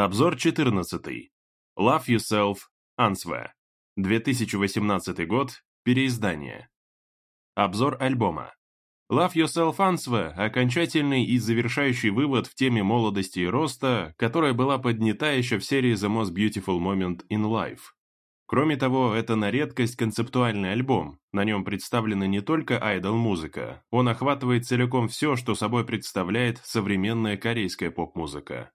Обзор 14. Love Yourself, Answer. 2018 год, переиздание. Обзор альбома. Love Yourself Answer – окончательный и завершающий вывод в теме молодости и роста, которая была поднята еще в серии The Most Beautiful Moment in Life. Кроме того, это на редкость концептуальный альбом, на нем представлена не только айдол-музыка, он охватывает целиком все, что собой представляет современная корейская поп-музыка.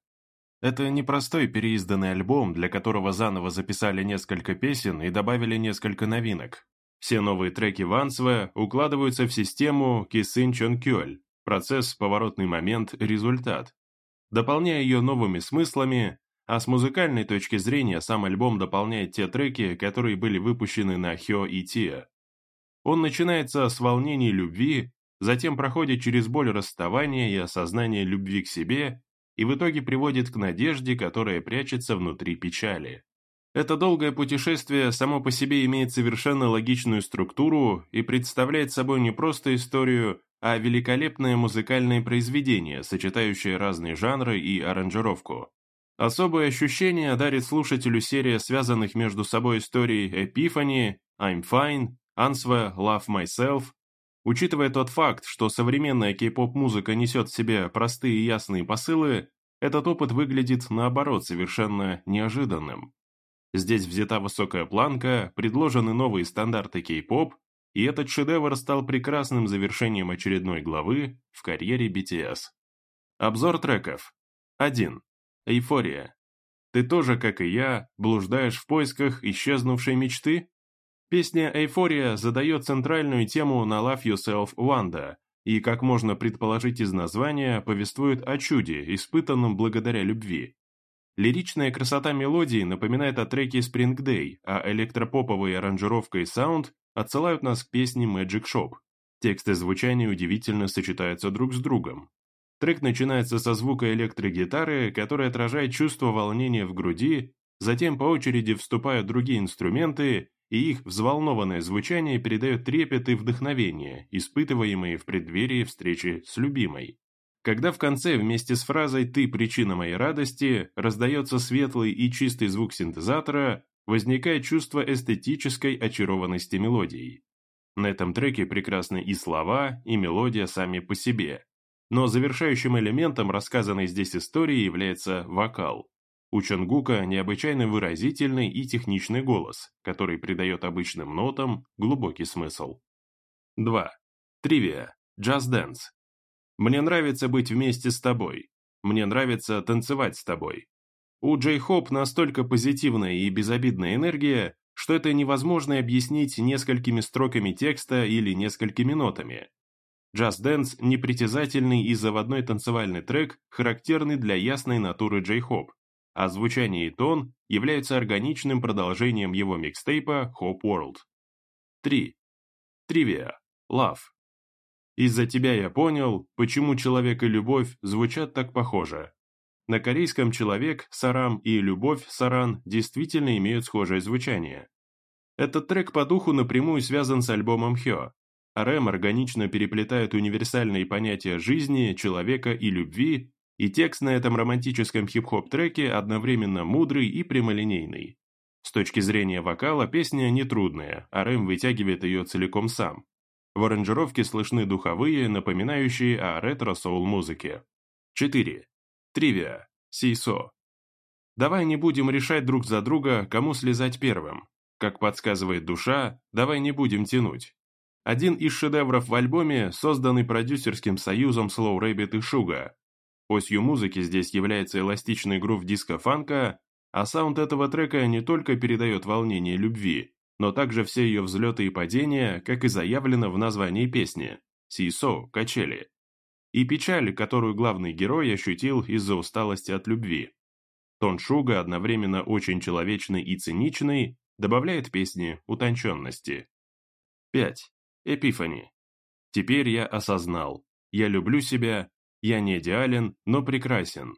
Это непростой переизданный альбом, для которого заново записали несколько песен и добавили несколько новинок. Все новые треки Вансве укладываются в систему Кисын Чон Кёль, процесс, поворотный момент, результат, дополняя ее новыми смыслами, а с музыкальной точки зрения сам альбом дополняет те треки, которые были выпущены на Хё и Тиа. Он начинается с волнений любви, затем проходит через боль расставания и осознание любви к себе и в итоге приводит к надежде, которая прячется внутри печали. Это долгое путешествие само по себе имеет совершенно логичную структуру и представляет собой не просто историю, а великолепное музыкальное произведение, сочетающее разные жанры и аранжировку. Особое ощущение дарит слушателю серия связанных между собой историй "Epiphany", «I'm Fine», «Answer», «Love Myself», Учитывая тот факт, что современная кей-поп-музыка несет в себе простые и ясные посылы, этот опыт выглядит, наоборот, совершенно неожиданным. Здесь взята высокая планка, предложены новые стандарты кей-поп, и этот шедевр стал прекрасным завершением очередной главы в карьере BTS. Обзор треков. 1. Эйфория. Ты тоже, как и я, блуждаешь в поисках исчезнувшей мечты? Песня «Эйфория» задает центральную тему на «Love Yourself, Wanda» и, как можно предположить из названия, повествует о чуде, испытанном благодаря любви. Лиричная красота мелодии напоминает о треке Spring Day, а электропоповая аранжировка и саунд отсылают нас к песне Magic Shop. Тексты звучания удивительно сочетаются друг с другом. Трек начинается со звука электрогитары, который отражает чувство волнения в груди, затем по очереди вступают другие инструменты, и их взволнованное звучание передает трепет и вдохновение, испытываемые в преддверии встречи с любимой. Когда в конце вместе с фразой «ты причина моей радости» раздается светлый и чистый звук синтезатора, возникает чувство эстетической очарованности мелодией. На этом треке прекрасны и слова, и мелодия сами по себе. Но завершающим элементом рассказанной здесь истории является вокал. У Чонгука необычайно выразительный и техничный голос, который придает обычным нотам глубокий смысл. 2. Тривия. Just Dance. Мне нравится быть вместе с тобой. Мне нравится танцевать с тобой. У Джей Хоп настолько позитивная и безобидная энергия, что это невозможно объяснить несколькими строками текста или несколькими нотами. Just Dance – непритязательный и заводной танцевальный трек, характерный для ясной натуры Джей Хоп. Озвучание и тон являются органичным продолжением его микстейпа Hope World. 3. Тривия. Love. Из-за тебя я понял, почему «Человек» и «Любовь» звучат так похоже. На корейском «Человек» «Сарам» и «Любовь» «Саран» действительно имеют схожее звучание. Этот трек по духу напрямую связан с альбомом Хё. Рэм органично переплетает универсальные понятия жизни, человека и любви и текст на этом романтическом хип-хоп-треке одновременно мудрый и прямолинейный. С точки зрения вокала песня нетрудная, а Рэм вытягивает ее целиком сам. В аранжировке слышны духовые, напоминающие о ретро-соул-музыке. 4. Тривия. Сейсо. Давай не будем решать друг за друга, кому слезать первым. Как подсказывает душа, давай не будем тянуть. Один из шедевров в альбоме, созданный продюсерским союзом Slow Rabbit и Шуга, Осью музыки здесь является эластичный грув диско-фанка, а саунд этого трека не только передает волнение любви, но также все ее взлеты и падения, как и заявлено в названии песни «Сисо» – «Качели», и печаль, которую главный герой ощутил из-за усталости от любви. Тон Шуга, одновременно очень человечный и циничный, добавляет песне утонченности. 5. Эпифани. Теперь я осознал. Я люблю себя, «Я не идеален, но прекрасен».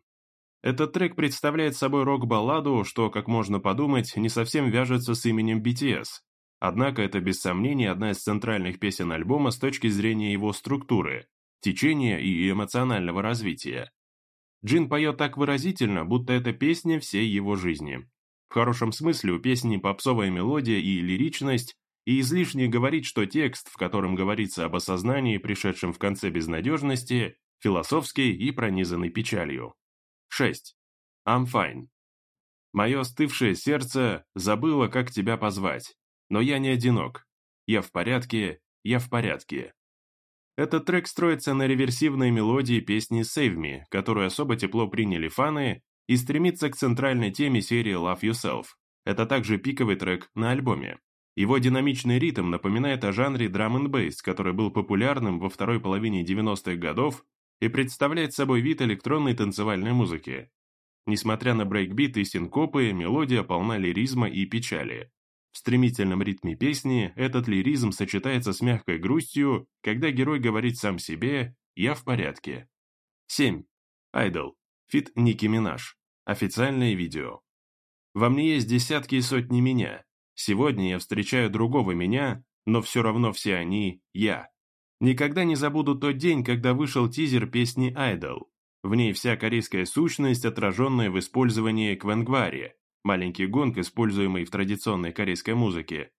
Этот трек представляет собой рок-балладу, что, как можно подумать, не совсем вяжется с именем BTS. Однако это, без сомнения, одна из центральных песен альбома с точки зрения его структуры, течения и эмоционального развития. Джин поет так выразительно, будто это песня всей его жизни. В хорошем смысле у песни попсовая мелодия и лиричность, и излишне говорить, что текст, в котором говорится об осознании, пришедшем в конце безнадежности, философский и пронизанный печалью. 6. I'm fine. Мое остывшее сердце забыло, как тебя позвать, но я не одинок. Я в порядке, я в порядке. Этот трек строится на реверсивной мелодии песни Save Me, которую особо тепло приняли фаны, и стремится к центральной теме серии Love Yourself. Это также пиковый трек на альбоме. Его динамичный ритм напоминает о жанре драм н бейс который был популярным во второй половине 90-х годов и представляет собой вид электронной танцевальной музыки. Несмотря на брейкбит и синкопы, мелодия полна лиризма и печали. В стремительном ритме песни этот лиризм сочетается с мягкой грустью, когда герой говорит сам себе «я в порядке». 7. Idol. Feat. Nicki Minaj. Официальное видео. Во мне есть десятки и сотни меня. Сегодня я встречаю другого меня, но все равно все они – я. Никогда не забуду тот день, когда вышел тизер песни «Айдол». В ней вся корейская сущность, отраженная в использовании квангвари, маленький гонг, используемый в традиционной корейской музыке,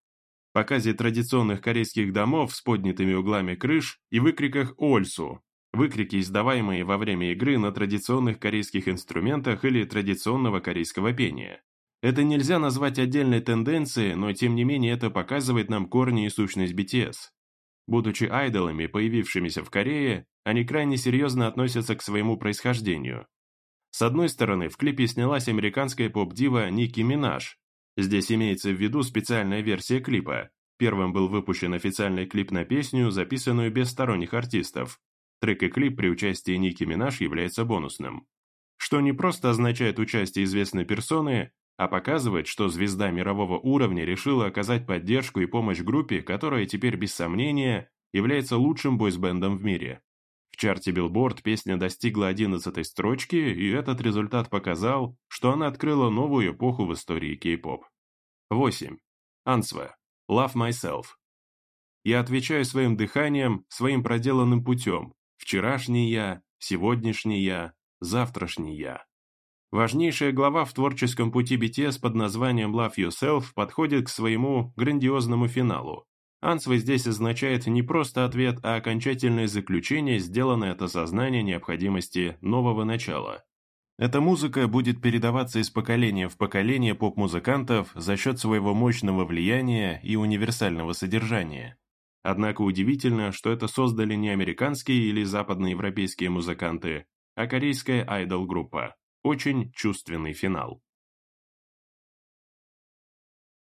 показе традиционных корейских домов с поднятыми углами крыш и выкриках «Ольсу», выкрики, издаваемые во время игры на традиционных корейских инструментах или традиционного корейского пения. Это нельзя назвать отдельной тенденцией, но тем не менее это показывает нам корни и сущность BTS. Будучи айдолами, появившимися в Корее, они крайне серьезно относятся к своему происхождению. С одной стороны, в клипе снялась американская поп-дива Ники Минаж. Здесь имеется в виду специальная версия клипа. Первым был выпущен официальный клип на песню, записанную без сторонних артистов. Трек и клип при участии Ники Минаж является бонусным. Что не просто означает участие известной персоны, а показывает, что звезда мирового уровня решила оказать поддержку и помощь группе, которая теперь, без сомнения, является лучшим бойсбендом в мире. В чарте Billboard песня достигла 11-й строчки, и этот результат показал, что она открыла новую эпоху в истории кей-поп. 8. Ансва. Love Myself. Я отвечаю своим дыханием, своим проделанным путем. Вчерашний я, сегодняшний я, завтрашний я. Важнейшая глава в творческом пути BTS под названием Love Yourself подходит к своему грандиозному финалу. Ансвы здесь означает не просто ответ, а окончательное заключение, сделанное от осознания необходимости нового начала. Эта музыка будет передаваться из поколения в поколение поп-музыкантов за счет своего мощного влияния и универсального содержания. Однако удивительно, что это создали не американские или западноевропейские музыканты, а корейская айдол-группа очень чувственный финал.